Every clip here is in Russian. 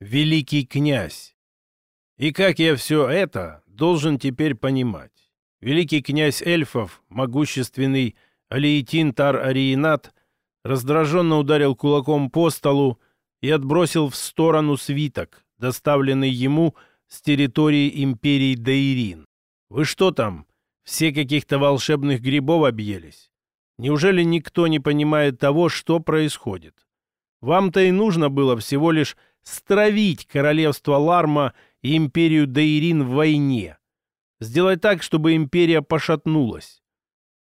великий князь. И как я все это должен теперь понимать? Великий князь эльфов, могущественный Алиетин Тар-Ариенат, раздраженно ударил кулаком по столу и отбросил в сторону свиток, доставленный ему с территории империи Дейрин. «Вы что там, все каких-то волшебных грибов объелись? Неужели никто не понимает того, что происходит? Вам-то и нужно было всего лишь стравить королевство Ларма и империю Дейрин в войне. Сделать так, чтобы империя пошатнулась.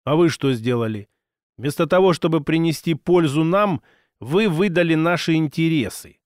А вы что сделали? Вместо того, чтобы принести пользу нам, вы выдали наши интересы.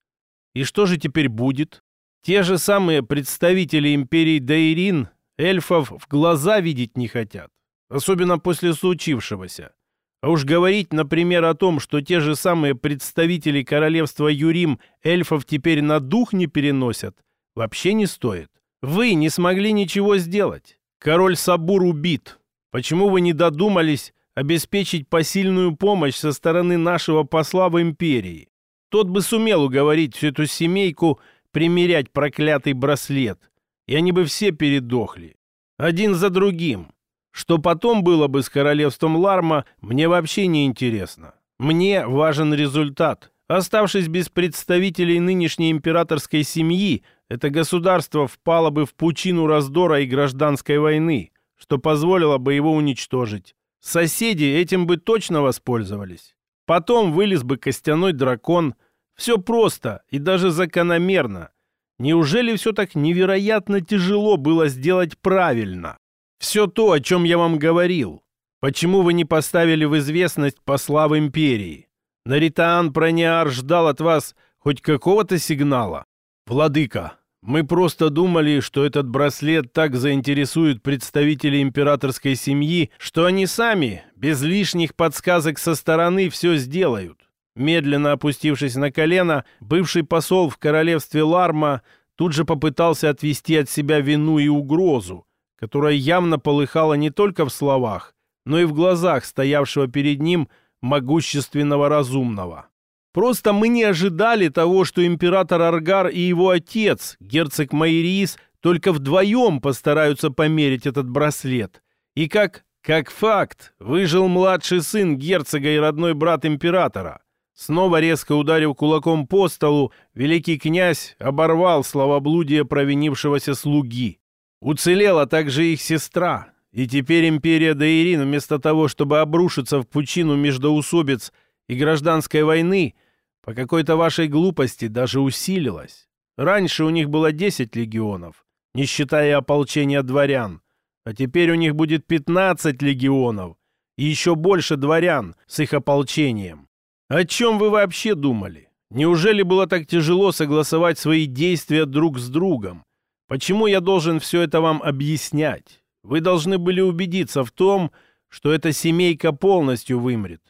И что же теперь будет? Те же самые представители империи Дейрин эльфов в глаза видеть не хотят, особенно после случившегося. А уж говорить, например, о том, что те же самые представители королевства Юрим эльфов теперь на дух не переносят, вообще не стоит. Вы не смогли ничего сделать. Король Сабур убит. Почему вы не додумались обеспечить посильную помощь со стороны нашего посла в империи? Тот бы сумел уговорить всю эту семейку примерять проклятый браслет, и они бы все передохли. Один за другим. Что потом было бы с королевством Ларма, мне вообще не интересно. Мне важен результат. Оставшись без представителей нынешней императорской семьи, это государство впало бы в пучину раздора и гражданской войны, что позволило бы его уничтожить. Соседи этим бы точно воспользовались. Потом вылез бы костяной дракон. Все просто и даже закономерно. Неужели все так невероятно тяжело было сделать правильно? Все то, о чем я вам говорил. Почему вы не поставили в известность посла в империи? Наритаан Прониар ждал от вас хоть какого-то сигнала. Владыка, мы просто думали, что этот браслет так заинтересует представителей императорской семьи, что они сами, без лишних подсказок со стороны, все сделают. Медленно опустившись на колено, бывший посол в королевстве Ларма тут же попытался отвести от себя вину и угрозу, которая явно полыхала не только в словах, но и в глазах стоявшего перед ним могущественного разумного. Просто мы не ожидали того, что император Аргар и его отец, герцог Майрис, только вдвоем постараются померить этот браслет. И как, как факт, выжил младший сын герцога и родной брат императора. Снова резко ударив кулаком по столу, великий князь оборвал словоблудие провинившегося слуги. Уцелела также их сестра, и теперь империя Даирин, вместо того, чтобы обрушиться в пучину междоусобиц и гражданской войны, по какой-то вашей глупости даже усилилась. Раньше у них было 10 легионов, не считая ополчения дворян, а теперь у них будет 15 легионов и еще больше дворян с их ополчением. О чем вы вообще думали? Неужели было так тяжело согласовать свои действия друг с другом? Почему я должен все это вам объяснять? Вы должны были убедиться в том, что эта семейка полностью вымрет.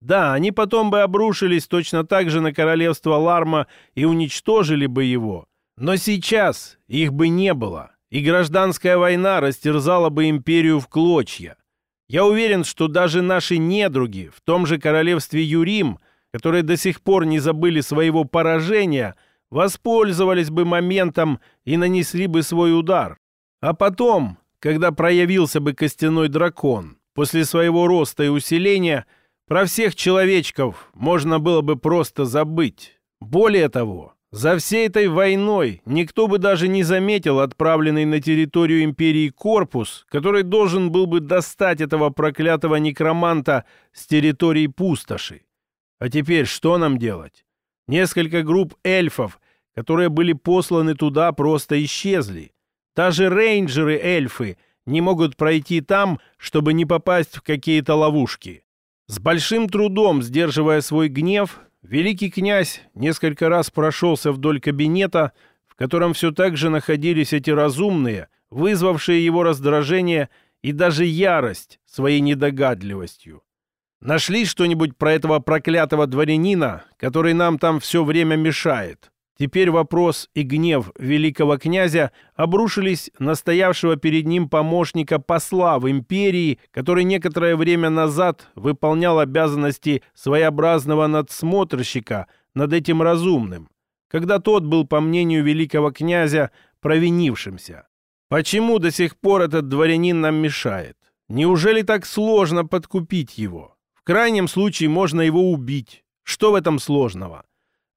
Да, они потом бы обрушились точно так же на королевство Ларма и уничтожили бы его. Но сейчас их бы не было, и гражданская война растерзала бы империю в клочья. Я уверен, что даже наши недруги в том же королевстве Юрим, которые до сих пор не забыли своего поражения – воспользовались бы моментом и нанесли бы свой удар. А потом, когда проявился бы костяной дракон, после своего роста и усиления, про всех человечков можно было бы просто забыть. Более того, за всей этой войной никто бы даже не заметил отправленный на территорию империи корпус, который должен был бы достать этого проклятого некроманта с территории пустоши. А теперь что нам делать? Несколько групп эльфов, которые были посланы туда, просто исчезли. Даже рейнджеры-эльфы не могут пройти там, чтобы не попасть в какие-то ловушки. С большим трудом, сдерживая свой гнев, великий князь несколько раз прошелся вдоль кабинета, в котором все так же находились эти разумные, вызвавшие его раздражение и даже ярость своей недогадливостью. Нашли что-нибудь про этого проклятого дворянина, который нам там все время мешает? Теперь вопрос и гнев великого князя обрушились на стоявшего перед ним помощника посла в империи, который некоторое время назад выполнял обязанности своеобразного надсмотрщика над этим разумным. когда тот был, по мнению великого князя, провинившимся. Почему до сих пор этот дворянин нам мешает? Неужели так сложно подкупить его? Крайнем случае можно его убить. Что в этом сложного?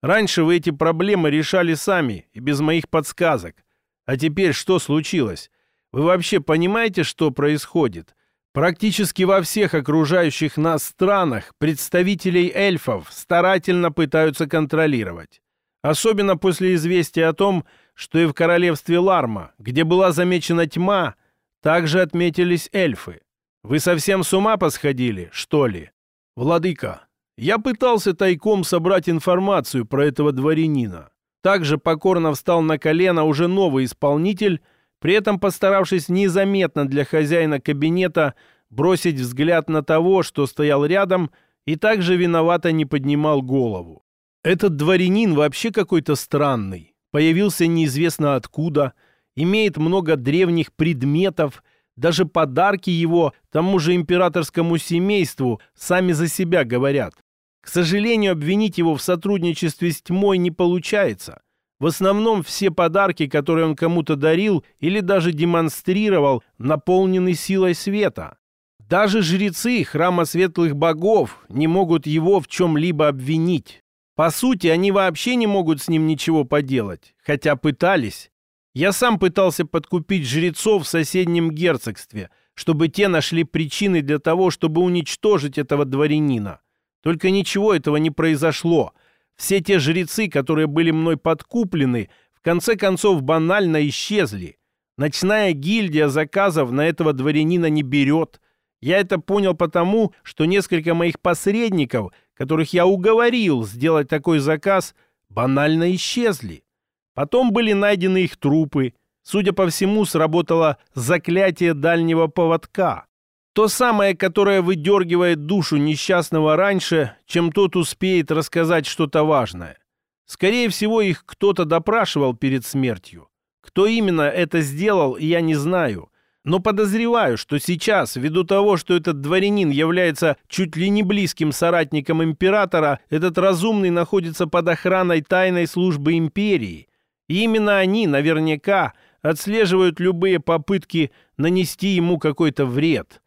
Раньше вы эти проблемы решали сами и без моих подсказок. А теперь что случилось? Вы вообще понимаете, что происходит? Практически во всех окружающих нас странах представителей эльфов старательно пытаются контролировать. Особенно после известия о том, что и в королевстве Ларма, где была замечена тьма, также отметились эльфы. Вы совсем с ума посходили, что ли? Владыка, я пытался тайком собрать информацию про этого дворянина. Также покорно встал на колено уже новый исполнитель, при этом постаравшись незаметно для хозяина кабинета бросить взгляд на того, что стоял рядом, и также виновато не поднимал голову. Этот дворянин вообще какой-то странный, появился неизвестно откуда, имеет много древних предметов, даже подарки его тому же императорскому семейству сами за себя говорят. К сожалению, обвинить его в сотрудничестве с тьмой не получается. В основном все подарки, которые он кому-то дарил или даже демонстрировал, наполнены силой света. Даже жрецы храма светлых богов не могут его в чем-либо обвинить. По сути, они вообще не могут с ним ничего поделать, хотя пытались. Я сам пытался подкупить жрецов в соседнем герцогстве, чтобы те нашли причины для того, чтобы уничтожить этого дворянина. Только ничего этого не произошло. Все те жрецы, которые были мной подкуплены, в конце концов банально исчезли. Ночная гильдия заказов на этого дворянина не берет. Я это понял потому, что несколько моих посредников, которых я уговорил сделать такой заказ, банально исчезли. Потом были найдены их трупы. Судя по всему, сработало заклятие дальнего поводка. То самое, которое выдергивает душу несчастного раньше, чем тот успеет рассказать что-то важное. Скорее всего, их кто-то допрашивал перед смертью. Кто именно это сделал, я не знаю. Но подозреваю, что сейчас, ввиду того, что этот дворянин является чуть ли не близким соратником императора, этот разумный находится под охраной тайной службы империи. И именно они, наверняка, отслеживают любые попытки нанести ему какой-то вред.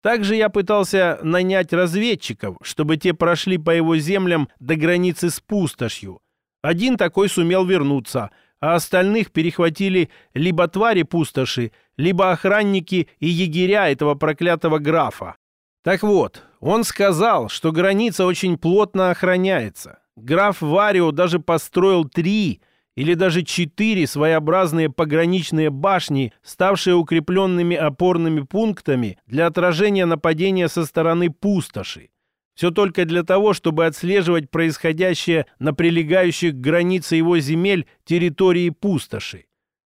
Также я пытался нанять разведчиков, чтобы те прошли по его землям до границы с пустошью. Один такой сумел вернуться – а остальных перехватили либо твари пустоши, либо охранники и егеря этого проклятого графа. Так вот, он сказал, что граница очень плотно охраняется. Граф Варио даже построил три или даже четыре своеобразные пограничные башни, ставшие укрепленными опорными пунктами для отражения нападения со стороны пустоши. Все только для того, чтобы отслеживать происходящее на прилегающих к границе его земель территории пустоши.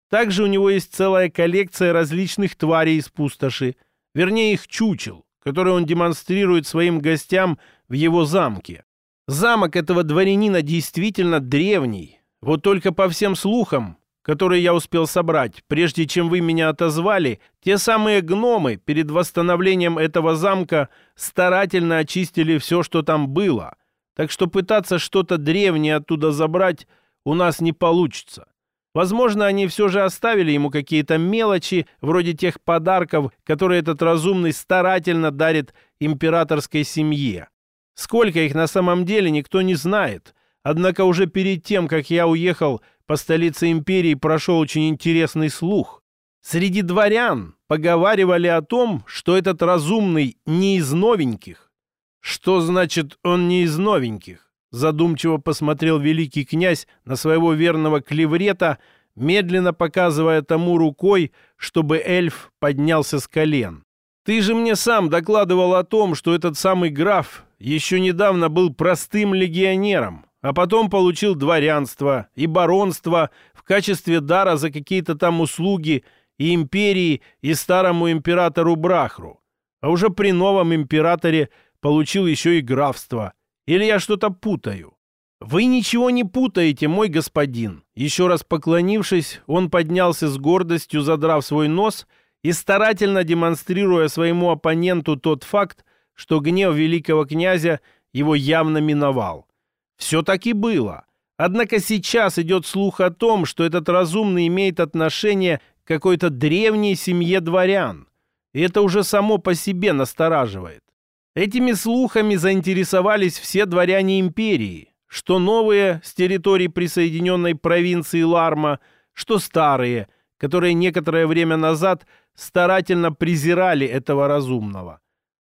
Также у него есть целая коллекция различных тварей из пустоши, вернее их чучел, которые он демонстрирует своим гостям в его замке. Замок этого дворянина действительно древний. Вот только по всем слухам, которые я успел собрать, прежде чем вы меня отозвали, те самые гномы перед восстановлением этого замка старательно очистили все, что там было. Так что пытаться что-то древнее оттуда забрать у нас не получится. Возможно, они все же оставили ему какие-то мелочи, вроде тех подарков, которые этот разумный старательно дарит императорской семье. Сколько их на самом деле, никто не знает. Однако уже перед тем, как я уехал по столице империи прошел очень интересный слух. Среди дворян поговаривали о том, что этот разумный не из новеньких. Что значит он не из новеньких? Задумчиво посмотрел великий князь на своего верного клеврета, медленно показывая тому рукой, чтобы эльф поднялся с колен. «Ты же мне сам докладывал о том, что этот самый граф еще недавно был простым легионером, а потом получил дворянство и баронство в качестве дара за какие-то там услуги и империи, и старому императору Брахру. А уже при новом императоре получил еще и графство. Или я что-то путаю? «Вы ничего не путаете, мой господин!» Еще раз поклонившись, он поднялся с гордостью, задрав свой нос и старательно демонстрируя своему оппоненту тот факт, что гнев великого князя его явно миновал. Все таки было. Однако сейчас идет слух о том, что этот разумный имеет отношение к какой-то древней семье дворян. И это уже само по себе настораживает. Этими слухами заинтересовались все дворяне империи, что новые с территории присоединенной провинции Ларма, что старые, которые некоторое время назад старательно презирали этого разумного.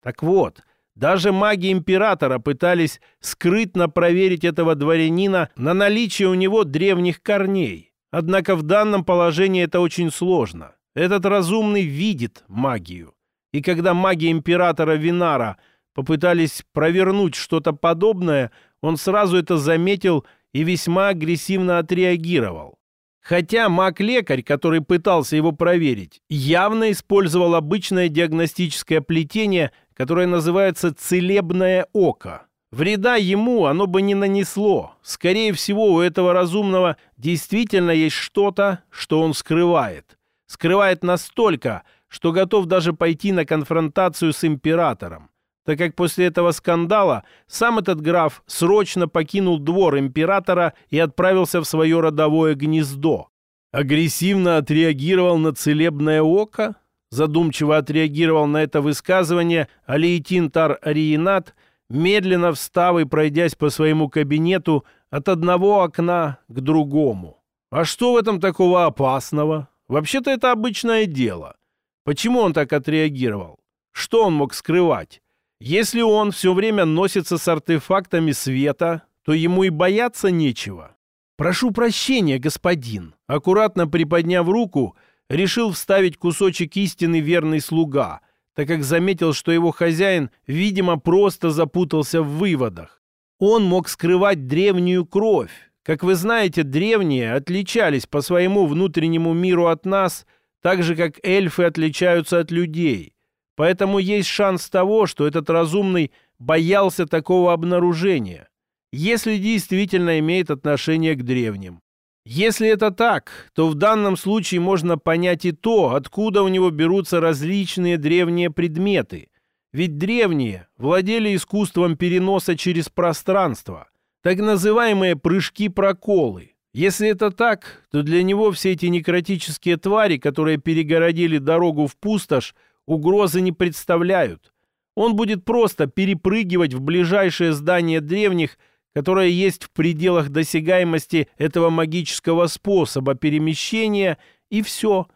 Так вот, даже маги императора пытались скрытно проверить этого дворянина на наличие у него древних корней. Однако в данном положении это очень сложно. Этот разумный видит магию. И когда маги императора Винара – попытались провернуть что-то подобное, он сразу это заметил и весьма агрессивно отреагировал. Хотя маг-лекарь, который пытался его проверить, явно использовал обычное диагностическое плетение, которое называется «целебное око». Вреда ему оно бы не нанесло. Скорее всего, у этого разумного действительно есть что-то, что он скрывает. Скрывает настолько, что готов даже пойти на конфронтацию с императором так как после этого скандала сам этот граф срочно покинул двор императора и отправился в свое родовое гнездо. Агрессивно отреагировал на целебное око? Задумчиво отреагировал на это высказывание Алиетин Тар-Ариенат, медленно встав и пройдясь по своему кабинету от одного окна к другому. А что в этом такого опасного? Вообще-то это обычное дело. Почему он так отреагировал? Что он мог скрывать? Если он все время носится с артефактами света, то ему и бояться нечего. «Прошу прощения, господин», аккуратно приподняв руку, решил вставить кусочек истины верный слуга, так как заметил, что его хозяин, видимо, просто запутался в выводах. Он мог скрывать древнюю кровь. Как вы знаете, древние отличались по своему внутреннему миру от нас, так же, как эльфы отличаются от людей. Поэтому есть шанс того, что этот разумный боялся такого обнаружения, если действительно имеет отношение к древним. Если это так, то в данном случае можно понять и то, откуда у него берутся различные древние предметы. Ведь древние владели искусством переноса через пространство, так называемые прыжки-проколы. Если это так, то для него все эти некротические твари, которые перегородили дорогу в пустошь, угрозы не представляют. Он будет просто перепрыгивать в ближайшее здание древних, которое есть в пределах досягаемости этого магического способа перемещения, и все.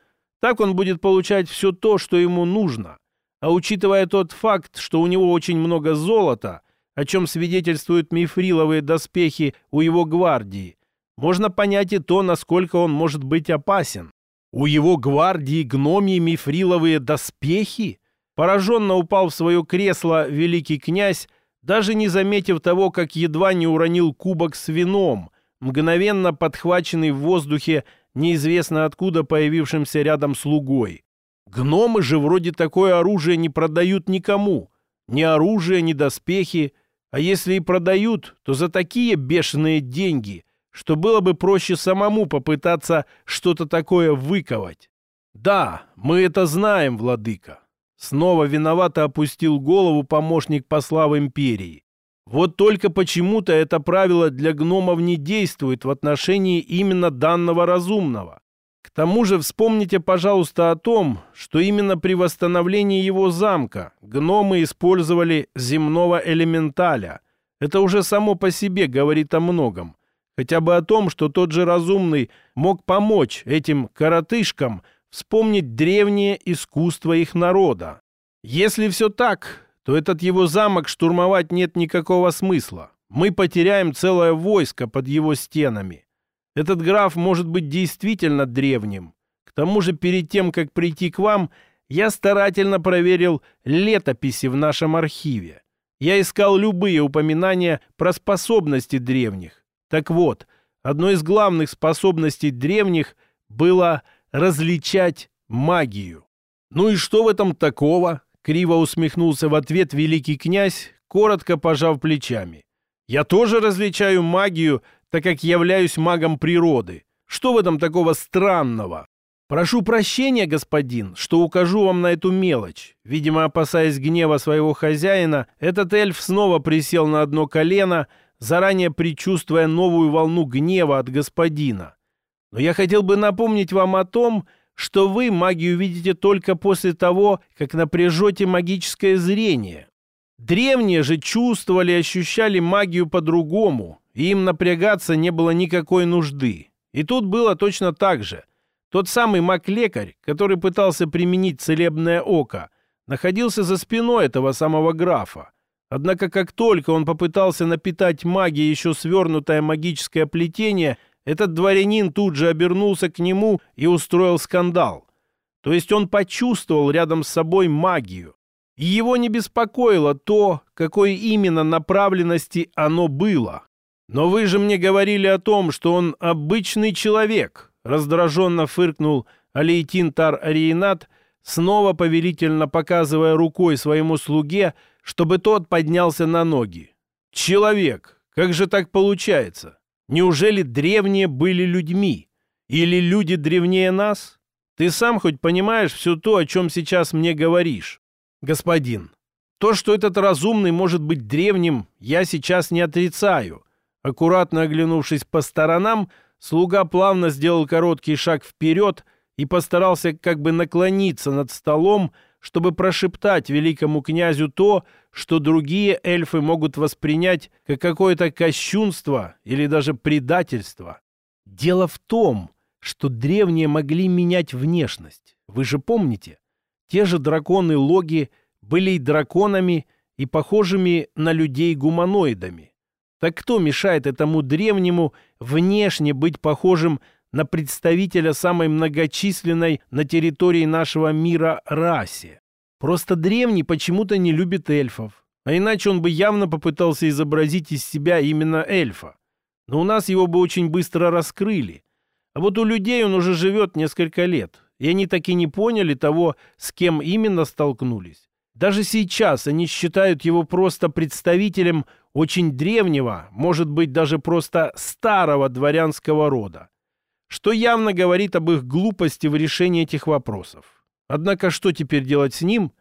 Так он будет получать все то, что ему нужно. А учитывая тот факт, что у него очень много золота, о чем свидетельствуют мифриловые доспехи у его гвардии, можно понять и то, насколько он может быть опасен. У его гвардии гномии мифриловые доспехи? Пораженно упал в свое кресло великий князь, даже не заметив того, как едва не уронил кубок с вином, мгновенно подхваченный в воздухе неизвестно откуда появившимся рядом слугой. Гномы же вроде такое оружие не продают никому. Ни оружие, ни доспехи. А если и продают, то за такие бешеные деньги, что было бы проще самому попытаться что-то такое выковать. Да, мы это знаем, владыка. Снова виновато опустил голову помощник посла в империи. Вот только почему-то это правило для гномов не действует в отношении именно данного разумного. К тому же вспомните, пожалуйста, о том, что именно при восстановлении его замка гномы использовали земного элементаля. Это уже само по себе говорит о многом. Хотя бы о том, что тот же разумный мог помочь этим коротышкам вспомнить древнее искусство их народа. Если все так, то этот его замок штурмовать нет никакого смысла. Мы потеряем целое войско под его стенами. Этот граф может быть действительно древним. К тому же перед тем, как прийти к вам, я старательно проверил летописи в нашем архиве. Я искал любые упоминания про способности древних. Так вот, одной из главных способностей древних было различать магию. «Ну и что в этом такого?» — криво усмехнулся в ответ великий князь, коротко пожав плечами. «Я тоже различаю магию, так как являюсь магом природы. Что в этом такого странного?» «Прошу прощения, господин, что укажу вам на эту мелочь». Видимо, опасаясь гнева своего хозяина, этот эльф снова присел на одно колено, заранее предчувствуя новую волну гнева от господина. «Но я хотел бы напомнить вам о том, что вы магию видите только после того, как напряжете магическое зрение. Древние же чувствовали и ощущали магию по-другому, и им напрягаться не было никакой нужды. И тут было точно так же. Тот самый маг-лекарь, который пытался применить целебное око, находился за спиной этого самого графа. Однако как только он попытался напитать магией еще свернутое магическое плетение, этот дворянин тут же обернулся к нему и устроил скандал. То есть он почувствовал рядом с собой магию. И его не беспокоило то, какой именно направленности оно было. «Но вы же мне говорили о том, что он обычный человек», раздраженно фыркнул Алейтин Тар-Ариенат, снова повелительно показывая рукой своему слуге, чтобы тот поднялся на ноги. «Человек! Как же так получается? Неужели древние были людьми? Или люди древнее нас? Ты сам хоть понимаешь все то, о чем сейчас мне говоришь?» «Господин, то, что этот разумный может быть древним, я сейчас не отрицаю. Аккуратно оглянувшись по сторонам, слуга плавно сделал короткий шаг вперед и постарался как бы наклониться над столом, чтобы прошептать великому князю то, что другие эльфы могут воспринять как какое-то кощунство или даже предательство. Дело в том, что древние могли менять внешность. Вы же помните? Те же драконы-логи были и драконами, и похожими на людей-гуманоидами. Так кто мешает этому древнему внешне быть похожим на представителя самой многочисленной на территории нашего мира расе? Просто древний почему-то не любит эльфов. А иначе он бы явно попытался изобразить из себя именно эльфа. Но у нас его бы очень быстро раскрыли. А вот у людей он уже живет несколько лет. И они так и не поняли того, с кем именно столкнулись. Даже сейчас они считают его просто представителем очень древнего, может быть, даже просто старого дворянского рода, что явно говорит об их глупости в решении этих вопросов. Однако что теперь делать с ним?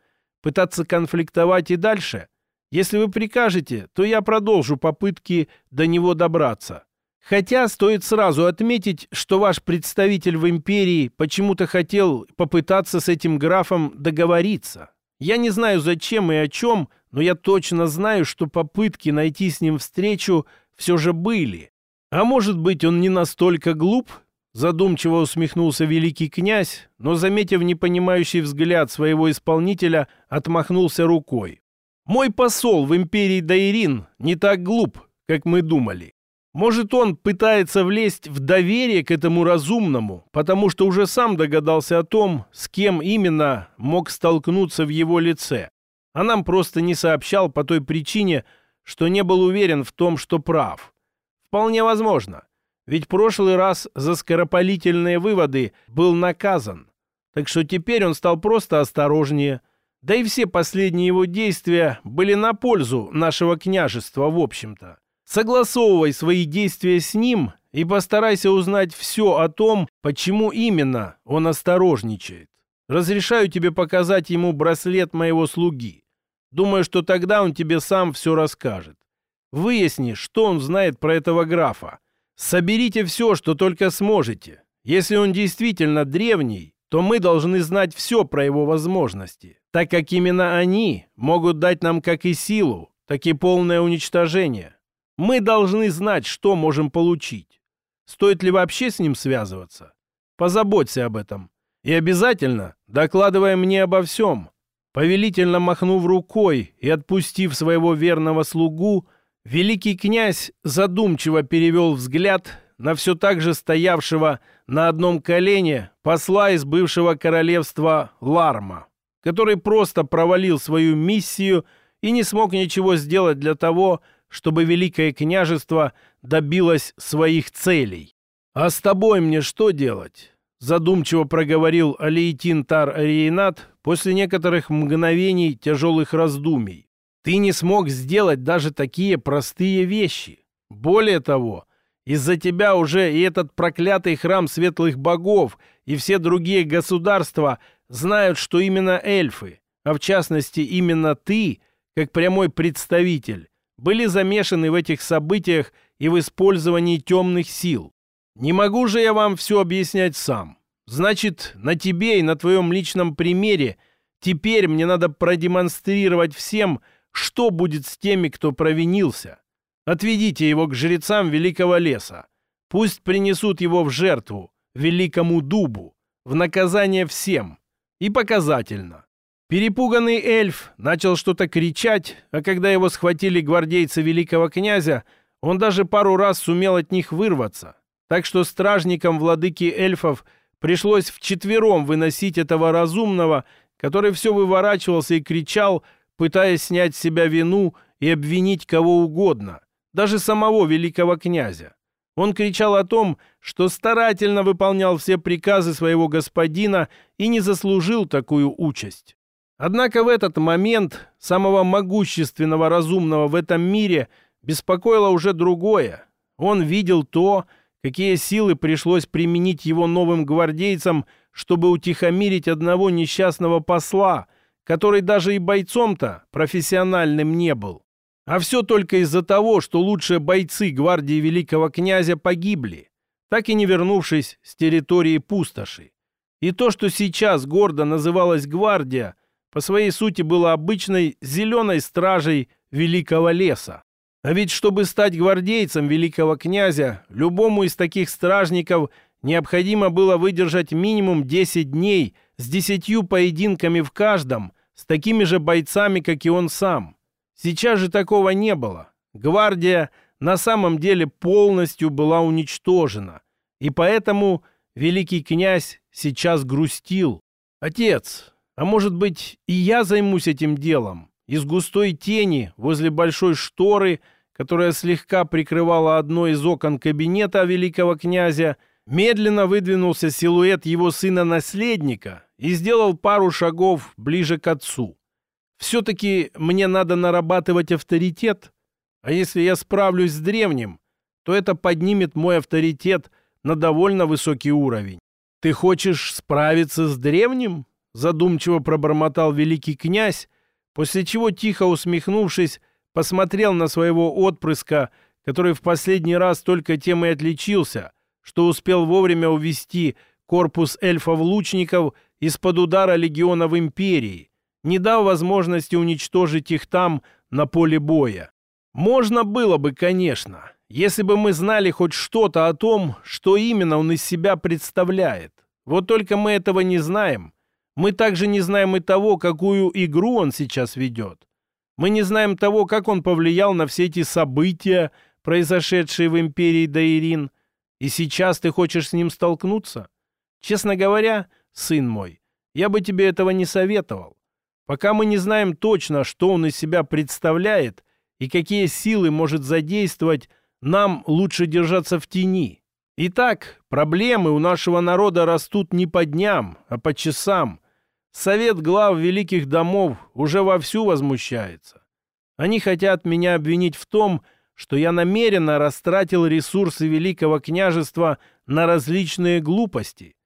Пытаться конфликтовать и дальше? Если вы прикажете, то я продолжу попытки до него добраться. Хотя стоит сразу отметить, что ваш представитель в империи почему-то хотел попытаться с этим графом договориться. Я не знаю зачем и о чем, но я точно знаю, что попытки найти с ним встречу все же были. А может быть, он не настолько глуп? Задумчиво усмехнулся великий князь, но, заметив непонимающий взгляд своего исполнителя, отмахнулся рукой. «Мой посол в империи Дайрин не так глуп, как мы думали. Может, он пытается влезть в доверие к этому разумному, потому что уже сам догадался о том, с кем именно мог столкнуться в его лице а нам просто не сообщал по той причине, что не был уверен в том, что прав. Вполне возможно, ведь прошлый раз за скоропалительные выводы был наказан, так что теперь он стал просто осторожнее, да и все последние его действия были на пользу нашего княжества в общем-то. Согласовывай свои действия с ним и постарайся узнать все о том, почему именно он осторожничает. Разрешаю тебе показать ему браслет моего слуги. Думаю, что тогда он тебе сам все расскажет. Выясни, что он знает про этого графа. Соберите все, что только сможете. Если он действительно древний, то мы должны знать все про его возможности, так как именно они могут дать нам как и силу, так и полное уничтожение. Мы должны знать, что можем получить. Стоит ли вообще с ним связываться? Позаботься об этом. И обязательно докладывай мне обо всем. Повелительно махнув рукой и отпустив своего верного слугу, великий князь задумчиво перевел взгляд на все так же стоявшего на одном колене посла из бывшего королевства Ларма, который просто провалил свою миссию и не смог ничего сделать для того, чтобы Великое княжество добилось своих целей. «А с тобой мне что делать?» задумчиво проговорил Алейтин Тар-Ариенат после некоторых мгновений тяжелых раздумий. «Ты не смог сделать даже такие простые вещи. Более того, из-за тебя уже и этот проклятый храм светлых богов и все другие государства знают, что именно эльфы, а в частности именно ты, как прямой представитель, были замешаны в этих событиях и в использовании темных сил. Не могу же я вам все объяснять сам. Значит, на тебе и на твоем личном примере теперь мне надо продемонстрировать всем, что будет с теми, кто провинился. Отведите его к жрецам великого леса. Пусть принесут его в жертву, великому дубу, в наказание всем. И показательно. Перепуганный эльф начал что-то кричать, а когда его схватили гвардейцы великого князя, он даже пару раз сумел от них вырваться. Так что стражникам владыки эльфов пришлось вчетвером выносить этого разумного, который все выворачивался и кричал, пытаясь снять с себя вину и обвинить кого угодно, даже самого великого князя. Он кричал о том, что старательно выполнял все приказы своего господина и не заслужил такую участь. Однако в этот момент самого могущественного разумного в этом мире беспокоило уже другое. Он видел то, какие силы пришлось применить его новым гвардейцам, чтобы утихомирить одного несчастного посла, который даже и бойцом-то профессиональным не был. А все только из-за того, что лучшие бойцы гвардии великого князя погибли, так и не вернувшись с территории пустоши. И то, что сейчас гордо называлась гвардия, по своей сути было обычной зеленой стражей великого леса. А ведь чтобы стать гвардейцем великого князя, любому из таких стражников необходимо было выдержать минимум 10 дней с десятью поединками в каждом, с такими же бойцами, как и он сам. Сейчас же такого не было. Гвардия на самом деле полностью была уничтожена. И поэтому великий князь сейчас грустил. «Отец, а может быть и я займусь этим делом?» Из густой тени возле большой шторы, которая слегка прикрывала одно из окон кабинета великого князя, медленно выдвинулся силуэт его сына-наследника и сделал пару шагов ближе к отцу. Все-таки мне надо нарабатывать авторитет. А если я справлюсь с древним, то это поднимет мой авторитет на довольно высокий уровень. Ты хочешь справиться с древним? Задумчиво пробормотал великий князь, после чего, тихо усмехнувшись, посмотрел на своего отпрыска, который в последний раз только тем и отличился, что успел вовремя увести корпус эльфов-лучников из-под удара легионов империи не дав возможности уничтожить их там, на поле боя. Можно было бы, конечно, если бы мы знали хоть что-то о том, что именно он из себя представляет. Вот только мы этого не знаем. Мы также не знаем и того, какую игру он сейчас ведет. Мы не знаем того, как он повлиял на все эти события, произошедшие в империи Даирин. И сейчас ты хочешь с ним столкнуться? Честно говоря, сын мой, я бы тебе этого не советовал. Пока мы не знаем точно, что он из себя представляет и какие силы может задействовать, нам лучше держаться в тени. Итак, проблемы у нашего народа растут не по дням, а по часам. Совет глав великих домов уже вовсю возмущается. Они хотят меня обвинить в том, что я намеренно растратил ресурсы Великого княжества на различные глупости.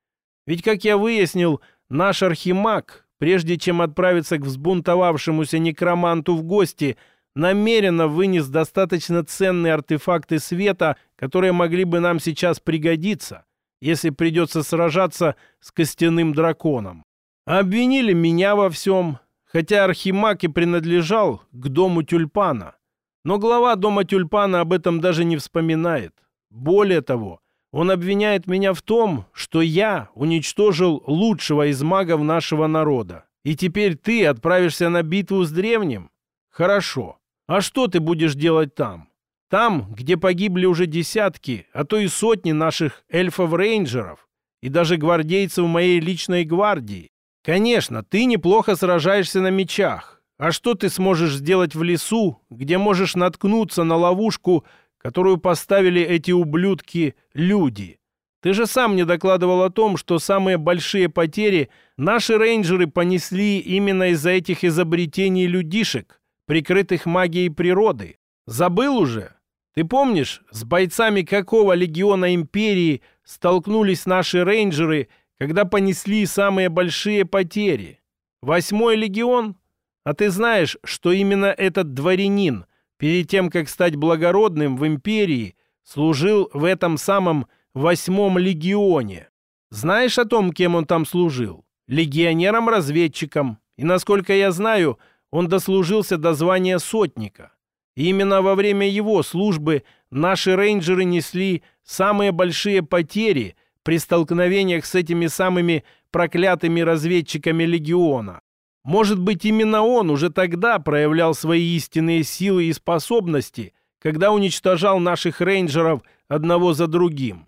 Ведь, как я выяснил, наш архимаг прежде чем отправиться к взбунтовавшемуся некроманту в гости, намеренно вынес достаточно ценные артефакты света, которые могли бы нам сейчас пригодиться, если придется сражаться с костяным драконом. Обвинили меня во всем, хотя Архимаг и принадлежал к дому тюльпана. Но глава дома тюльпана об этом даже не вспоминает. Более того, он обвиняет меня в том, что я уничтожил лучшего из магов нашего народа. И теперь ты отправишься на битву с древним? Хорошо. А что ты будешь делать там? Там, где погибли уже десятки, а то и сотни наших эльфов-рейнджеров и даже гвардейцев моей личной гвардии. Конечно, ты неплохо сражаешься на мечах. А что ты сможешь сделать в лесу, где можешь наткнуться на ловушку которую поставили эти ублюдки люди. Ты же сам мне докладывал о том, что самые большие потери наши рейнджеры понесли именно из-за этих изобретений людишек, прикрытых магией природы. Забыл уже? Ты помнишь, с бойцами какого легиона империи столкнулись наши рейнджеры, когда понесли самые большие потери? Восьмой легион? А ты знаешь, что именно этот дворянин перед тем, как стать благородным в империи, служил в этом самом восьмом легионе. Знаешь о том, кем он там служил? Легионером-разведчиком. И, насколько я знаю, он дослужился до звания сотника. И именно во время его службы наши рейнджеры несли самые большие потери при столкновениях с этими самыми проклятыми разведчиками легиона. Может быть, именно он уже тогда проявлял свои истинные силы и способности, когда уничтожал наших рейнджеров одного за другим.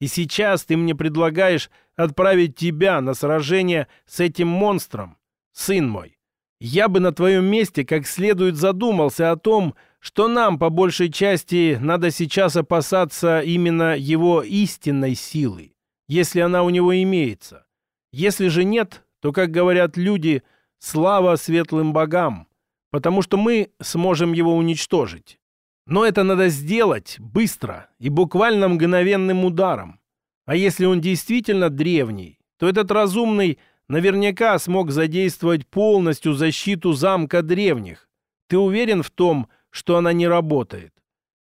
И сейчас ты мне предлагаешь отправить тебя на сражение с этим монстром, сын мой. Я бы на твоем месте как следует задумался о том, что нам по большей части надо сейчас опасаться именно его истинной силы, если она у него имеется. Если же нет, то, как говорят люди, слава светлым богам, потому что мы сможем его уничтожить. Но это надо сделать быстро и буквально мгновенным ударом. А если он действительно древний, то этот разумный наверняка смог задействовать полностью защиту замка древних. Ты уверен в том, что она не работает?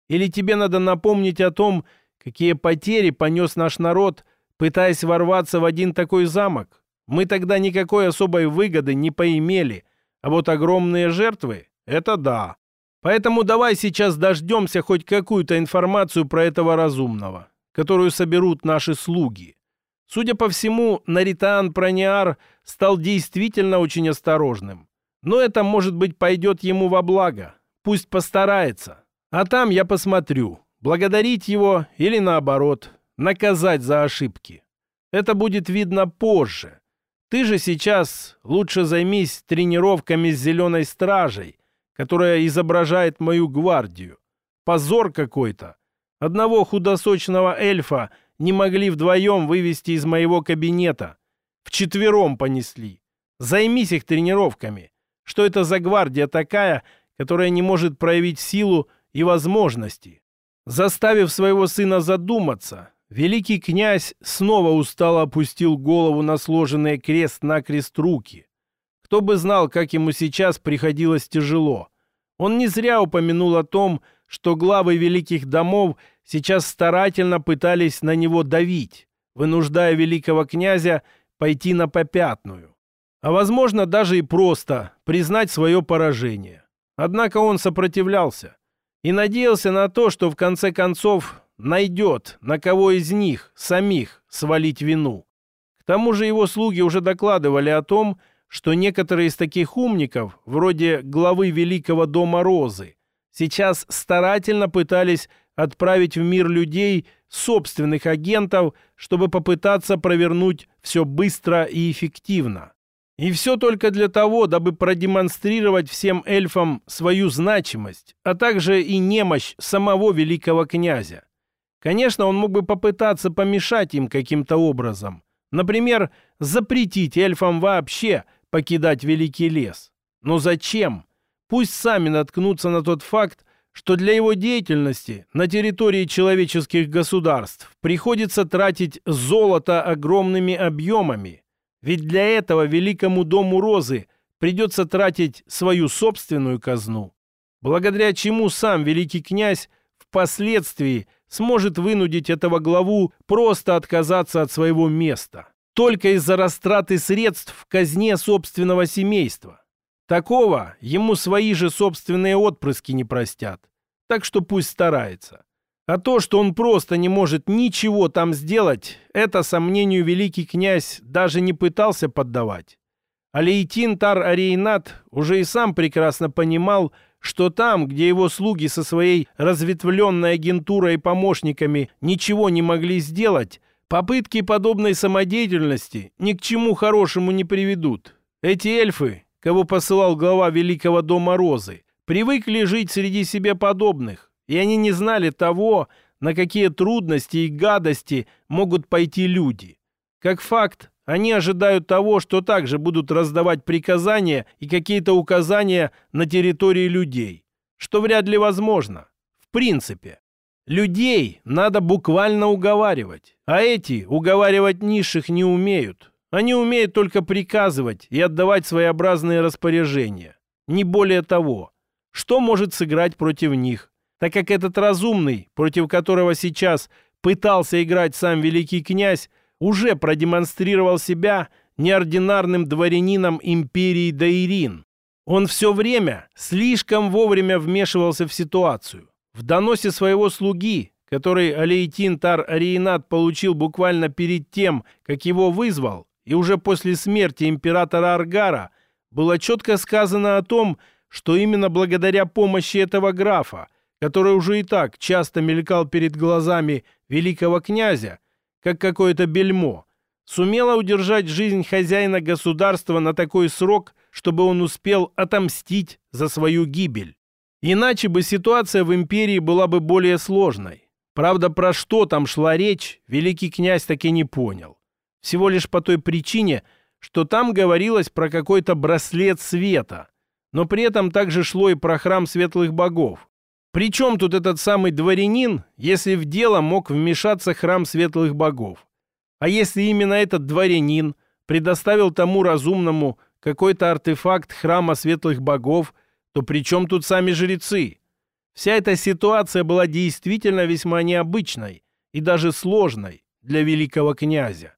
Или тебе надо напомнить о том, какие потери понес наш народ, пытаясь ворваться в один такой замок? Мы тогда никакой особой выгоды не поимели, а вот огромные жертвы — это да. Поэтому давай сейчас дождемся хоть какую-то информацию про этого разумного, которую соберут наши слуги. Судя по всему, Наритан Прониар стал действительно очень осторожным. Но это, может быть, пойдет ему во благо. Пусть постарается. А там я посмотрю, благодарить его или наоборот, наказать за ошибки. Это будет видно позже. Ты же сейчас лучше займись тренировками с зеленой стражей, которая изображает мою гвардию. Позор какой-то. Одного худосочного эльфа не могли вдвоем вывести из моего кабинета. Вчетвером понесли. Займись их тренировками. Что это за гвардия такая, которая не может проявить силу и возможности. Заставив своего сына задуматься, великий князь снова устало опустил голову на сложенные крест-накрест руки. Кто бы знал, как ему сейчас приходилось тяжело. Он не зря упомянул о том, что главы великих домов сейчас старательно пытались на него давить, вынуждая великого князя пойти на попятную. А возможно, даже и просто признать свое поражение. Однако он сопротивлялся и надеялся на то, что в конце концов найдет, на кого из них самих свалить вину. К тому же его слуги уже докладывали о том, что некоторые из таких умников, вроде главы Великого дома Розы, сейчас старательно пытались отправить в мир людей собственных агентов, чтобы попытаться провернуть все быстро и эффективно. И все только для того, дабы продемонстрировать всем эльфам свою значимость, а также и немощь самого великого князя. Конечно, он мог бы попытаться помешать им каким-то образом. Например, запретить эльфам вообще покидать великий лес. Но зачем? Пусть сами наткнутся на тот факт, что для его деятельности на территории человеческих государств приходится тратить золото огромными объемами, ведь для этого великому дому Розы придется тратить свою собственную казну, благодаря чему сам великий князь впоследствии сможет вынудить этого главу просто отказаться от своего места. Только из-за растраты средств в казне собственного семейства. Такого ему свои же собственные отпрыски не простят. Так что пусть старается. А то, что он просто не может ничего там сделать, это сомнению великий князь даже не пытался поддавать. Алейтин Тар-Арейнат уже и сам прекрасно понимал, что там, где его слуги со своей разветвленной агентурой и помощниками ничего не могли сделать, попытки подобной самодеятельности ни к чему хорошему не приведут. Эти эльфы, кого посылал глава Великого Дома Розы, привыкли жить среди себе подобных, и они не знали того, на какие трудности и гадости могут пойти люди. Как факт, они ожидают того, что также будут раздавать приказания и какие-то указания на территории людей, что вряд ли возможно. В принципе. Людей надо буквально уговаривать, а эти уговаривать низших не умеют. Они умеют только приказывать и отдавать своеобразные распоряжения. Не более того. что может сыграть против них, так как этот разумный, против которого сейчас пытался играть сам великий князь, уже продемонстрировал себя неординарным дворянином империи Даирин. Он все время слишком вовремя вмешивался в ситуацию. В доносе своего слуги, который Алейтин Тар-Ариенат получил буквально перед тем, как его вызвал, и уже после смерти императора Аргара, было четко сказано о том, что именно благодаря помощи этого графа, который уже и так часто мелькал перед глазами великого князя, как какое-то бельмо, сумела удержать жизнь хозяина государства на такой срок, чтобы он успел отомстить за свою гибель. Иначе бы ситуация в империи была бы более сложной. Правда, про что там шла речь, великий князь так и не понял. Всего лишь по той причине, что там говорилось про какой-то браслет света, но при этом также шло и про храм светлых богов. Причем тут этот самый дворянин, если в дело мог вмешаться храм светлых богов? А если именно этот дворянин предоставил тому разумному какой-то артефакт храма светлых богов, то при чем тут сами жрецы? Вся эта ситуация была действительно весьма необычной и даже сложной для великого князя.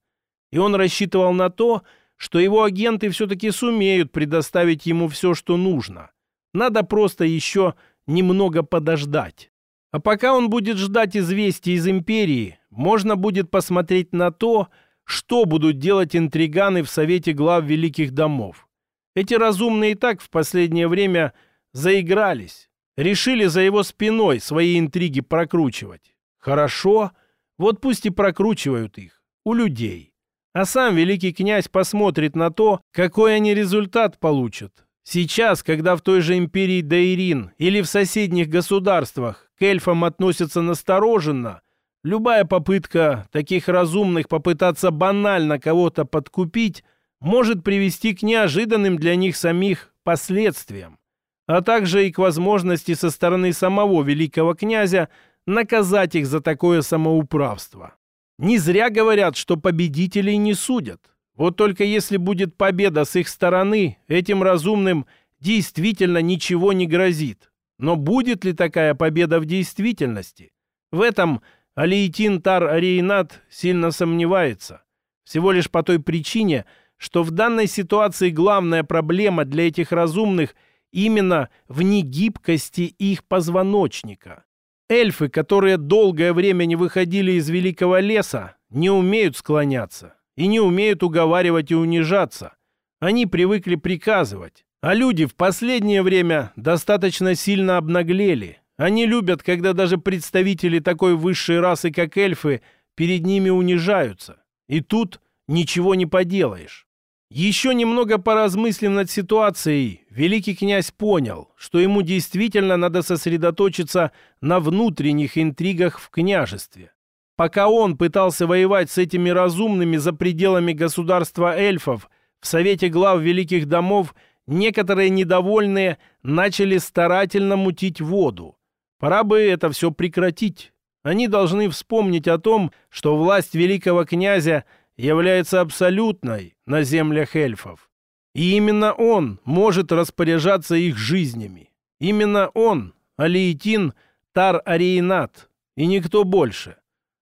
И он рассчитывал на то, что его агенты все-таки сумеют предоставить ему все, что нужно. Надо просто еще немного подождать. А пока он будет ждать известий из империи, можно будет посмотреть на то, что будут делать интриганы в Совете глав Великих Домов. Эти разумные и так в последнее время заигрались. Решили за его спиной свои интриги прокручивать. Хорошо, вот пусть и прокручивают их. У людей. А сам великий князь посмотрит на то, какой они результат получат. Сейчас, когда в той же империи Дайрин или в соседних государствах к эльфам относятся настороженно, любая попытка таких разумных попытаться банально кого-то подкупить может привести к неожиданным для них самих последствиям, а также и к возможности со стороны самого великого князя наказать их за такое самоуправство. Не зря говорят, что победителей не судят. Вот только если будет победа с их стороны, этим разумным действительно ничего не грозит. Но будет ли такая победа в действительности? В этом Алиетин Тар Ариенат сильно сомневается. Всего лишь по той причине, что в данной ситуации главная проблема для этих разумных именно в негибкости их позвоночника. Эльфы, которые долгое время не выходили из Великого Леса, не умеют склоняться и не умеют уговаривать и унижаться. Они привыкли приказывать. А люди в последнее время достаточно сильно обнаглели. Они любят, когда даже представители такой высшей расы, как эльфы, перед ними унижаются. И тут ничего не поделаешь. Еще немного поразмыслив над ситуацией, великий князь понял, что ему действительно надо сосредоточиться на внутренних интригах в княжестве. Пока он пытался воевать с этими разумными за пределами государства эльфов, в Совете глав Великих Домов некоторые недовольные начали старательно мутить воду. Пора бы это все прекратить. Они должны вспомнить о том, что власть великого князя является абсолютной на землях эльфов. И именно он может распоряжаться их жизнями. Именно он, Алиетин Тар-Ариенат, и никто больше.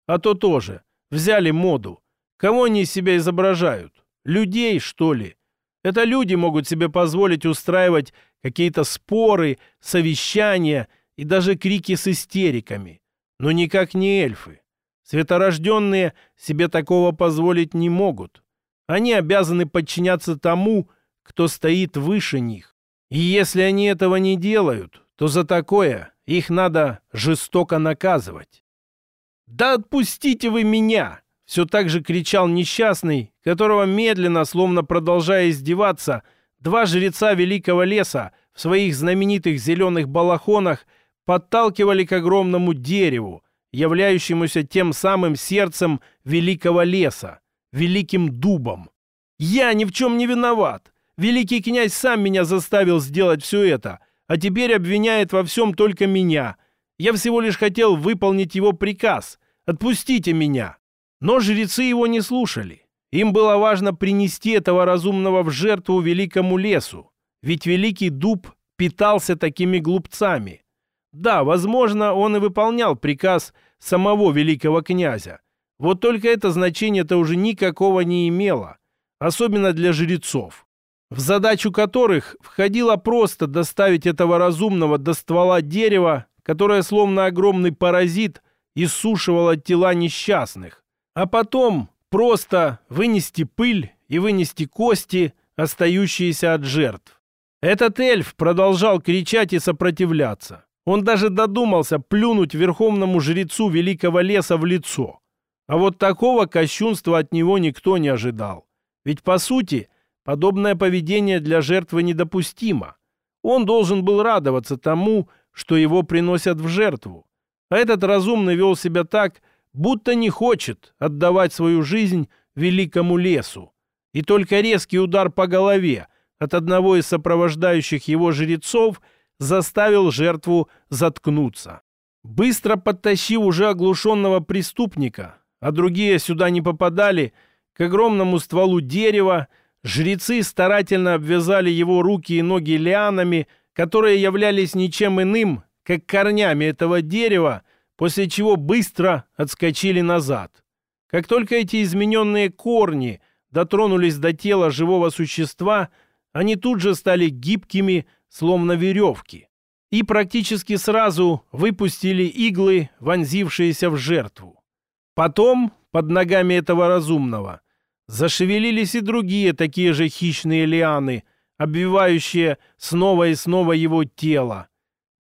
А то тоже. Взяли моду. Кого они из себя изображают? Людей, что ли? Это люди могут себе позволить устраивать какие-то споры, совещания и даже крики с истериками. Но никак не эльфы. Светорожденные себе такого позволить не могут. Они обязаны подчиняться тому, кто стоит выше них. И если они этого не делают, то за такое их надо жестоко наказывать. «Да отпустите вы меня!» Все так же кричал несчастный, которого медленно, словно продолжая издеваться, два жреца Великого Леса в своих знаменитых зеленых балахонах подталкивали к огромному дереву, являющемуся тем самым сердцем Великого Леса, Великим Дубом. «Я ни в чем не виноват! Великий князь сам меня заставил сделать все это, а теперь обвиняет во всем только меня!» Я всего лишь хотел выполнить его приказ. Отпустите меня!» Но жрецы его не слушали. Им было важно принести этого разумного в жертву великому лесу. Ведь великий дуб питался такими глупцами. Да, возможно, он и выполнял приказ самого великого князя. Вот только это значение-то уже никакого не имело, особенно для жрецов, в задачу которых входило просто доставить этого разумного до ствола дерева, которое словно огромный паразит иссушивало тела несчастных, а потом просто вынести пыль и вынести кости, остающиеся от жертв. Этот эльф продолжал кричать и сопротивляться. Он даже додумался плюнуть верховному жрецу великого леса в лицо. А вот такого кощунства от него никто не ожидал. Ведь, по сути, подобное поведение для жертвы недопустимо. Он должен был радоваться тому, что его приносят в жертву. А этот разумный вел себя так, будто не хочет отдавать свою жизнь великому лесу. И только резкий удар по голове от одного из сопровождающих его жрецов заставил жертву заткнуться. Быстро подтащив уже оглушенного преступника, а другие сюда не попадали, к огромному стволу дерева, жрецы старательно обвязали его руки и ноги лианами, которые являлись ничем иным, как корнями этого дерева, после чего быстро отскочили назад. Как только эти измененные корни дотронулись до тела живого существа, они тут же стали гибкими, словно веревки, и практически сразу выпустили иглы, вонзившиеся в жертву. Потом, под ногами этого разумного, зашевелились и другие такие же хищные лианы, обвивающие снова и снова его тело.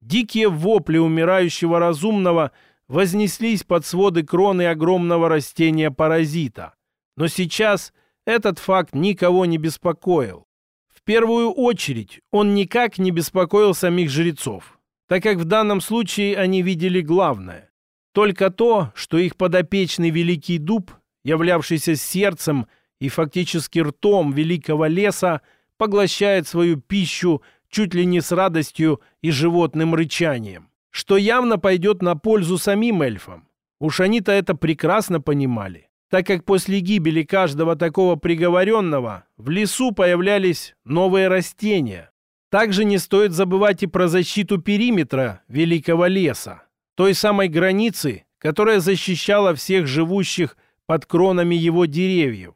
Дикие вопли умирающего разумного вознеслись под своды кроны огромного растения-паразита. Но сейчас этот факт никого не беспокоил. В первую очередь он никак не беспокоил самих жрецов, так как в данном случае они видели главное. Только то, что их подопечный Великий Дуб, являвшийся сердцем и фактически ртом Великого Леса, поглощает свою пищу чуть ли не с радостью и животным рычанием, что явно пойдет на пользу самим эльфам. Уж они-то это прекрасно понимали так как после гибели каждого такого приговоренного в лесу появлялись новые растения. Также не стоит забывать и про защиту периметра Великого леса, той самой границы, которая защищала всех живущих под кронами его деревьев.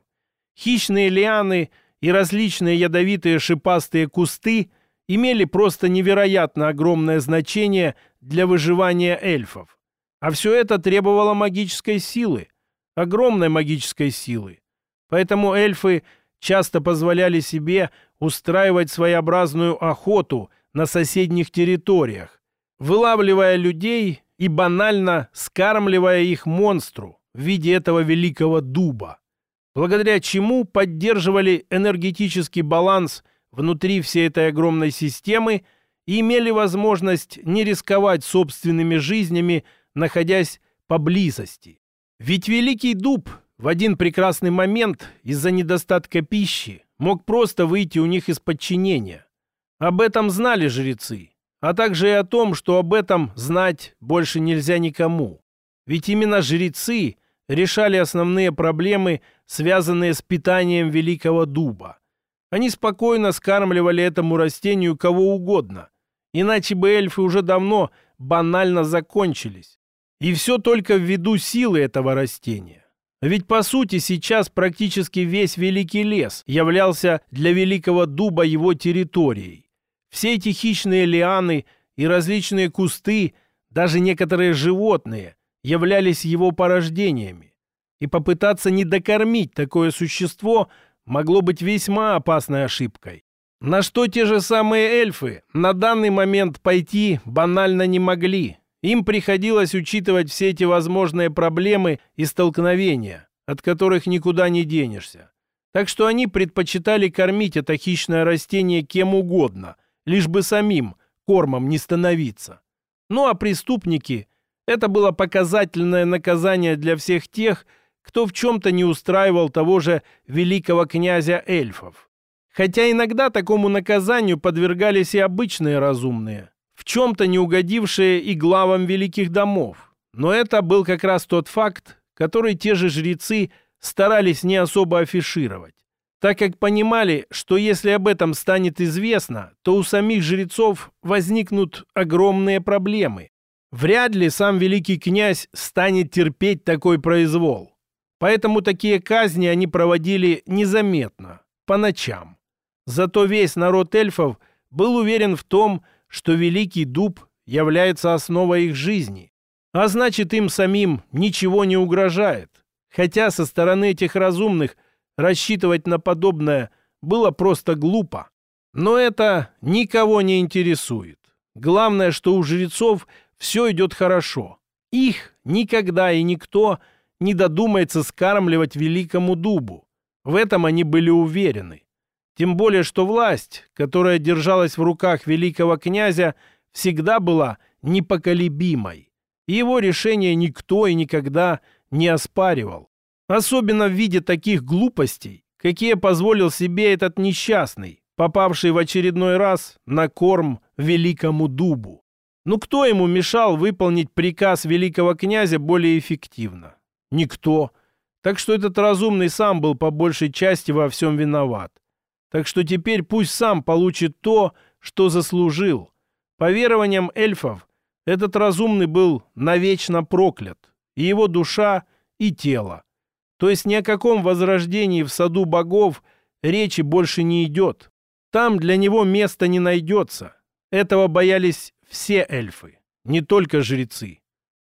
Хищные лианы и различные ядовитые шипастые кусты имели просто невероятно огромное значение для выживания эльфов. А все это требовало магической силы – огромной магической силы. Поэтому эльфы часто позволяли себе устраивать своеобразную охоту на соседних территориях, вылавливая людей и банально скармливая их монстру в виде этого великого дуба, благодаря чему поддерживали энергетический баланс внутри всей этой огромной системы и имели возможность не рисковать собственными жизнями, находясь поблизости. Ведь Великий Дуб в один прекрасный момент из-за недостатка пищи мог просто выйти у них из подчинения. Об этом знали жрецы, а также и о том, что об этом знать больше нельзя никому. Ведь именно жрецы решали основные проблемы, связанные с питанием Великого Дуба. Они спокойно скармливали этому растению кого угодно, иначе бы эльфы уже давно банально закончились. И все только ввиду силы этого растения. Ведь по сути сейчас практически весь Великий лес являлся для Великого Дуба его территорией. Все эти хищные лианы и различные кусты, даже некоторые животные, являлись его порождениями. И попытаться не докормить такое существо могло быть весьма опасной ошибкой. На что те же самые эльфы на данный момент пойти банально не могли, им приходилось учитывать все эти возможные проблемы и столкновения, от которых никуда не денешься. Так что они предпочитали кормить это хищное растение кем угодно, лишь бы самим кормом не становиться. Ну а преступники – это было показательное наказание для всех тех, кто в чем-то не устраивал того же великого князя эльфов. Хотя иногда такому наказанию подвергались и обычные разумные – в чем-то не угодившие и главам великих домов. Но это был как раз тот факт, который те же жрецы старались не особо афишировать. так как понимали, что если об этом станет известно, то у самих жрецов возникнут огромные проблемы. Вряд ли сам великий князь станет терпеть такой произвол. Поэтому такие казни они проводили незаметно, по ночам. Зато весь народ эльфов был уверен в том, что Великий Дуб является основой их жизни. А значит, им самим ничего не угрожает. Хотя со стороны этих разумных рассчитывать на подобное было просто глупо. Но это никого не интересует. Главное, что у жрецов все идет хорошо. Их никогда и никто не додумается скармливать великому дубу. В этом они были уверены. Тем более, что власть, которая держалась в руках великого князя, всегда была непоколебимой. И его решение никто и никогда не оспаривал. Особенно в виде таких глупостей, какие позволил себе этот несчастный, попавший в очередной раз на корм великому дубу. Ну кто ему мешал выполнить приказ великого князя более эффективно? Никто. Так что этот разумный сам был по большей части во всем виноват. Так что теперь пусть сам получит то, что заслужил. По верованиям эльфов, этот разумный был навечно проклят. И его душа, и тело. То есть ни о каком возрождении в саду богов речи больше не идет. Там для него места не найдется. Этого боялись все эльфы, не только жрецы.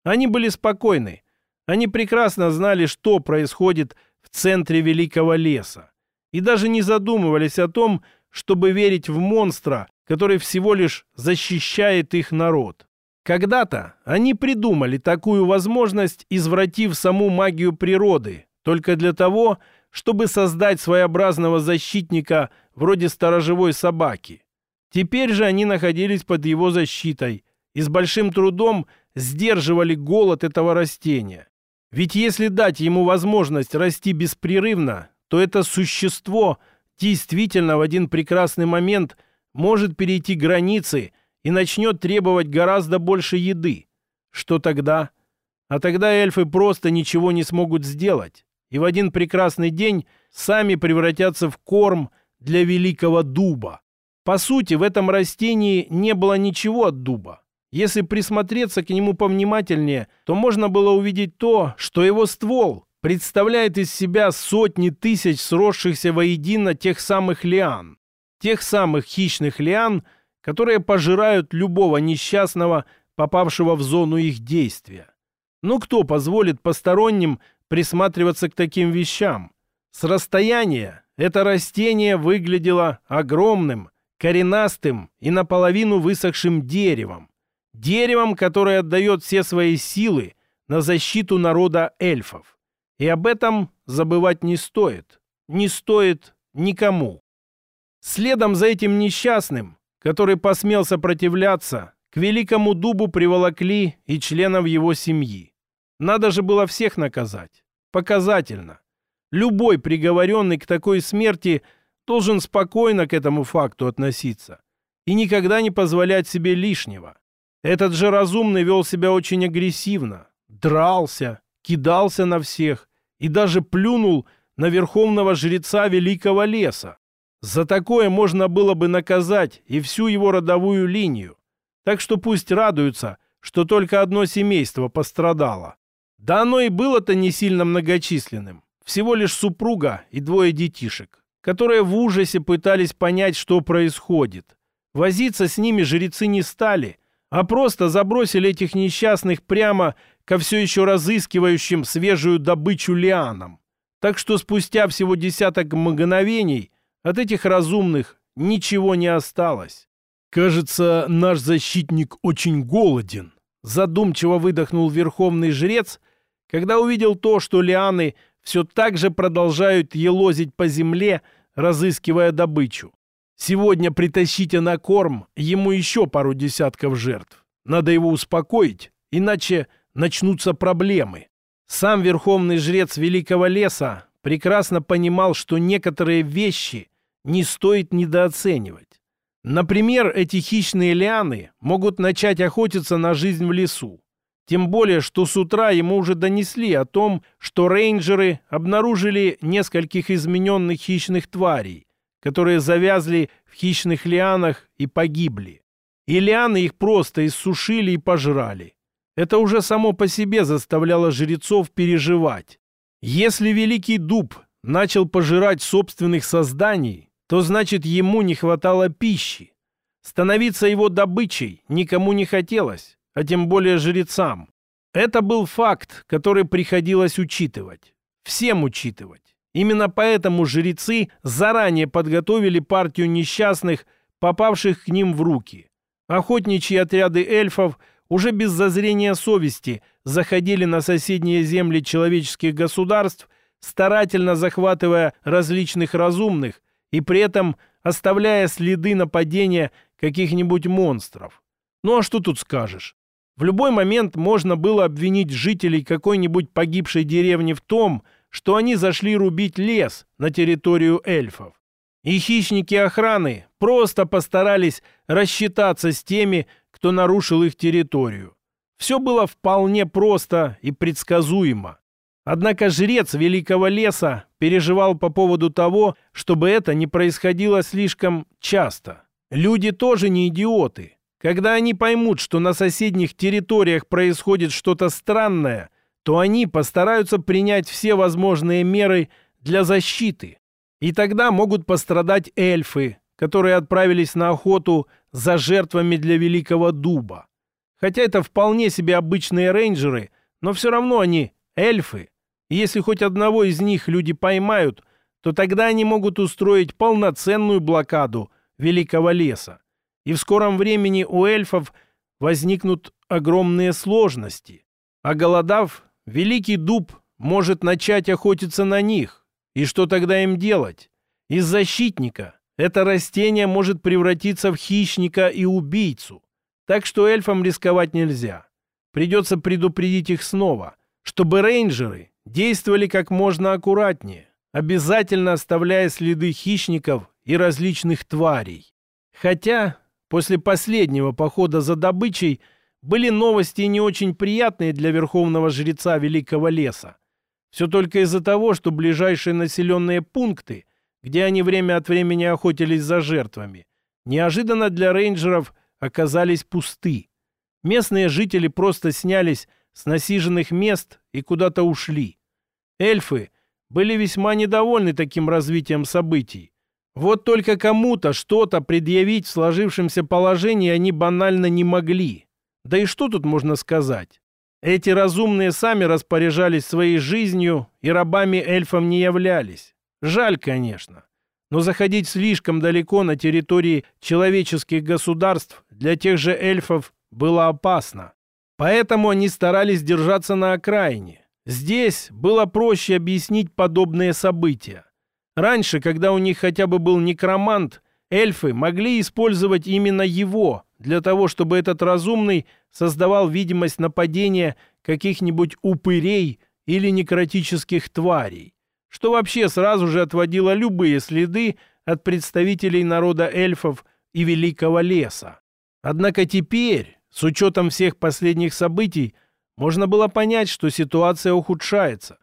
Они были спокойны. Они прекрасно знали, что происходит в центре великого леса и даже не задумывались о том, чтобы верить в монстра, который всего лишь защищает их народ. Когда-то они придумали такую возможность, извратив саму магию природы, только для того, чтобы создать своеобразного защитника вроде сторожевой собаки. Теперь же они находились под его защитой и с большим трудом сдерживали голод этого растения. Ведь если дать ему возможность расти беспрерывно, то это существо действительно в один прекрасный момент может перейти границы и начнет требовать гораздо больше еды. Что тогда? А тогда эльфы просто ничего не смогут сделать. И в один прекрасный день сами превратятся в корм для великого дуба. По сути, в этом растении не было ничего от дуба. Если присмотреться к нему повнимательнее, то можно было увидеть то, что его ствол представляет из себя сотни тысяч сросшихся воедино тех самых лиан. Тех самых хищных лиан, которые пожирают любого несчастного, попавшего в зону их действия. Но кто позволит посторонним присматриваться к таким вещам? С расстояния это растение выглядело огромным, коренастым и наполовину высохшим деревом. Деревом, которое отдает все свои силы на защиту народа эльфов. И об этом забывать не стоит. Не стоит никому. Следом за этим несчастным, который посмел сопротивляться, к великому дубу приволокли и членов его семьи. Надо же было всех наказать. Показательно. Любой приговоренный к такой смерти должен спокойно к этому факту относиться и никогда не позволять себе лишнего. Этот же разумный вел себя очень агрессивно, дрался, кидался на всех и даже плюнул на верховного жреца великого леса. За такое можно было бы наказать и всю его родовую линию. Так что пусть радуются, что только одно семейство пострадало. Да оно и было-то не сильно многочисленным. Всего лишь супруга и двое детишек, которые в ужасе пытались понять, что происходит. Возиться с ними жрецы не стали, а просто забросили этих несчастных прямо ко все еще разыскивающим свежую добычу лианам. Так что спустя всего десяток мгновений от этих разумных ничего не осталось. «Кажется, наш защитник очень голоден», — задумчиво выдохнул верховный жрец, когда увидел то, что лианы все так же продолжают елозить по земле, разыскивая добычу. Сегодня притащите на корм ему еще пару десятков жертв. Надо его успокоить, иначе начнутся проблемы. Сам верховный жрец Великого Леса прекрасно понимал, что некоторые вещи не стоит недооценивать. Например, эти хищные лианы могут начать охотиться на жизнь в лесу. Тем более, что с утра ему уже донесли о том, что рейнджеры обнаружили нескольких измененных хищных тварей, которые завязли в хищных лианах и погибли. И лианы их просто иссушили и пожрали. Это уже само по себе заставляло жрецов переживать. Если Великий Дуб начал пожирать собственных созданий, то значит ему не хватало пищи. Становиться его добычей никому не хотелось, а тем более жрецам. Это был факт, который приходилось учитывать. Всем учитывать. Именно поэтому жрецы заранее подготовили партию несчастных, попавших к ним в руки. Охотничьи отряды эльфов уже без зазрения совести заходили на соседние земли человеческих государств, старательно захватывая различных разумных и при этом оставляя следы нападения каких-нибудь монстров. Ну а что тут скажешь? В любой момент можно было обвинить жителей какой-нибудь погибшей деревни в том, что они зашли рубить лес на территорию эльфов. И хищники охраны просто постарались рассчитаться с теми, кто нарушил их территорию. Все было вполне просто и предсказуемо. Однако жрец Великого Леса переживал по поводу того, чтобы это не происходило слишком часто. Люди тоже не идиоты. Когда они поймут, что на соседних территориях происходит что-то странное, то они постараются принять все возможные меры для защиты. И тогда могут пострадать эльфы, которые отправились на охоту за жертвами для Великого Дуба. Хотя это вполне себе обычные рейнджеры, но все равно они эльфы, и если хоть одного из них люди поймают, то тогда они могут устроить полноценную блокаду Великого леса. И в скором времени у эльфов возникнут огромные сложности. А голодав, Великий Дуб может начать охотиться на них. И что тогда им делать? Из защитника это растение может превратиться в хищника и убийцу. Так что эльфам рисковать нельзя. Придется предупредить их снова, чтобы рейнджеры действовали как можно аккуратнее, обязательно оставляя следы хищников и различных тварей. Хотя после последнего похода за добычей были новости не очень приятные для верховного жреца Великого Леса. Все только из-за того, что ближайшие населенные пункты, где они время от времени охотились за жертвами, неожиданно для рейнджеров оказались пусты. Местные жители просто снялись с насиженных мест и куда-то ушли. Эльфы были весьма недовольны таким развитием событий. Вот только кому-то что-то предъявить в сложившемся положении они банально не могли. Да и что тут можно сказать? Эти разумные сами распоряжались своей жизнью и рабами эльфам не являлись. Жаль, конечно. Но заходить слишком далеко на территории человеческих государств для тех же эльфов было опасно. Поэтому они старались держаться на окраине, Здесь было проще объяснить подобные события. Раньше, когда у них хотя бы был некромант, эльфы могли использовать именно его для того, чтобы этот разумный создавал видимость нападения каких-нибудь упырей или некротических тварей, что вообще сразу же отводило любые следы от представителей народа эльфов и Великого леса. Однако теперь, с учетом всех последних событий, можно было понять, что ситуация ухудшается.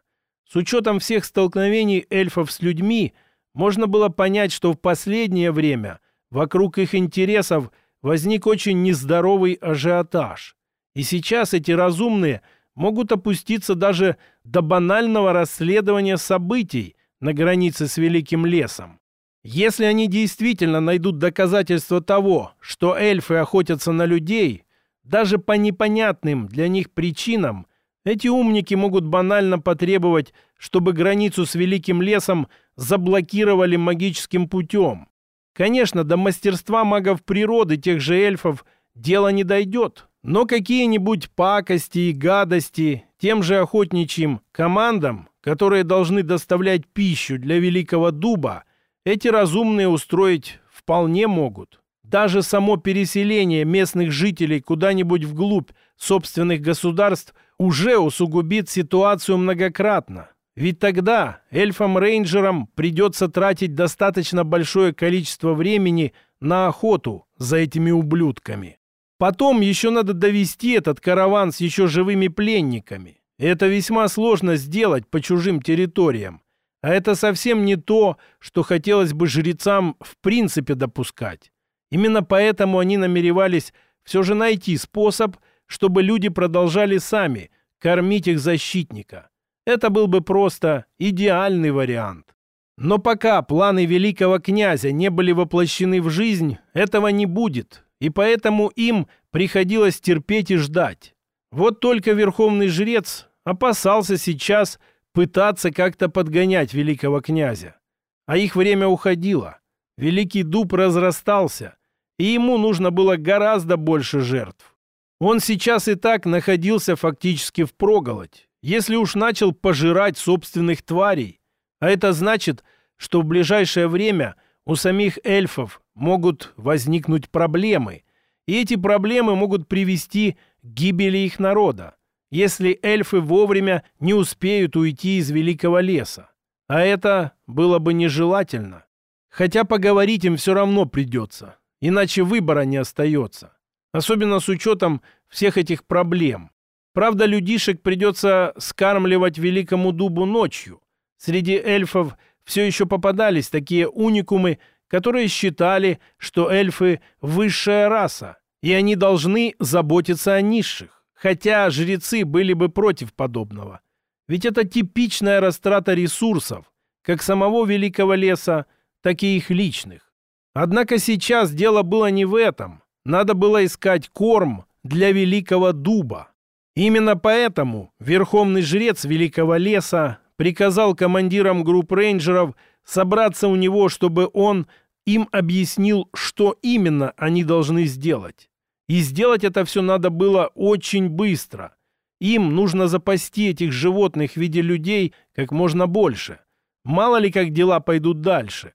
С учетом всех столкновений эльфов с людьми, можно было понять, что в последнее время вокруг их интересов возник очень нездоровый ажиотаж. И сейчас эти разумные могут опуститься даже до банального расследования событий на границе с Великим лесом. Если они действительно найдут доказательства того, что эльфы охотятся на людей, даже по непонятным для них причинам эти умники могут банально потребовать, чтобы границу с Великим лесом заблокировали магическим путем. Конечно, до мастерства магов природы, тех же эльфов, дело не дойдет, но какие-нибудь пакости и гадости тем же охотничьим командам, которые должны доставлять пищу для Великого Дуба, эти разумные устроить вполне могут. Даже само переселение местных жителей куда-нибудь вглубь собственных государств уже усугубит ситуацию многократно. Ведь тогда эльфам-рейнджерам придется тратить достаточно большое количество времени на охоту за этими ублюдками. Потом еще надо довести этот караван с еще живыми пленниками. Это весьма сложно сделать по чужим территориям. А это совсем не то, что хотелось бы жрецам в принципе допускать. Именно поэтому они намеревались все же найти способ, чтобы люди продолжали сами кормить их защитника. Это был бы просто идеальный вариант. Но пока планы великого князя не были воплощены в жизнь, этого не будет, и поэтому им приходилось терпеть и ждать. Вот только верховный жрец опасался сейчас пытаться как-то подгонять великого князя. А их время уходило. Великий дуб разрастался, и ему нужно было гораздо больше жертв. Он сейчас и так находился фактически в проголодь, если уж начал пожирать собственных тварей. А это значит, что в ближайшее время у самих эльфов могут возникнуть проблемы, и эти проблемы могут привести к гибели их народа, если эльфы вовремя не успеют уйти из великого леса. А это было бы нежелательно. Хотя поговорить им все равно придется, иначе выбора не остается. Особенно с учетом всех этих проблем. Правда, людишек придется скармливать великому дубу ночью. Среди эльфов все еще попадались такие уникумы, которые считали, что эльфы – высшая раса, и они должны заботиться о низших. Хотя жрецы были бы против подобного. Ведь это типичная растрата ресурсов, как самого великого леса, так и их личных. Однако сейчас дело было не в этом. Надо было искать корм для великого дуба. Именно поэтому верховный жрец великого леса приказал командирам групп рейнджеров собраться у него, чтобы он им объяснил, что именно они должны сделать. И сделать это все надо было очень быстро. Им нужно запасти этих животных в виде людей как можно больше. Мало ли как дела пойдут дальше.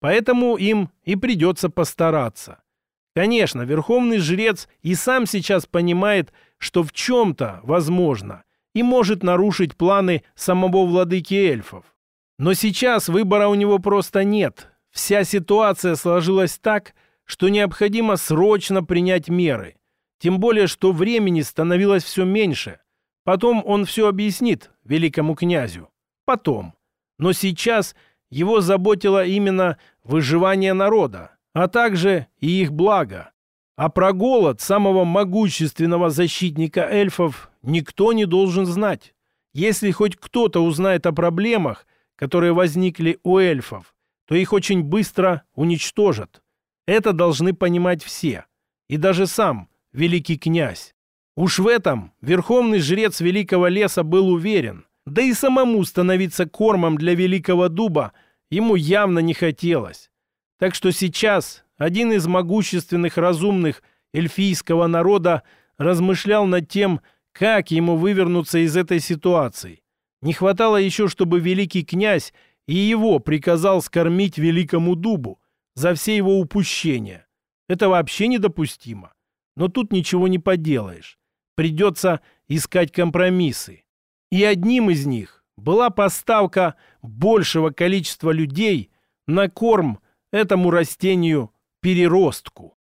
Поэтому им и придется постараться. Конечно, верховный жрец и сам сейчас понимает, что в чем-то, возможно, и может нарушить планы самого владыки эльфов. Но сейчас выбора у него просто нет. Вся ситуация сложилась так, что необходимо срочно принять меры. Тем более, что времени становилось все меньше. Потом он все объяснит великому князю. Потом. Но сейчас его заботило именно выживание народа, а также и их благо. А про голод самого могущественного защитника эльфов никто не должен знать. Если хоть кто-то узнает о проблемах, которые возникли у эльфов, то их очень быстро уничтожат. Это должны понимать все. И даже сам великий князь. Уж в этом верховный жрец великого леса был уверен. Да и самому становиться кормом для великого дуба ему явно не хотелось. Так что сейчас один из могущественных разумных эльфийского народа размышлял над тем, как ему вывернуться из этой ситуации. Не хватало еще, чтобы великий князь и его приказал скормить великому дубу за все его упущения. Это вообще недопустимо. Но тут ничего не поделаешь. Придется искать компромиссы. И одним из них была поставка большего количества людей на корм этому растению переростку.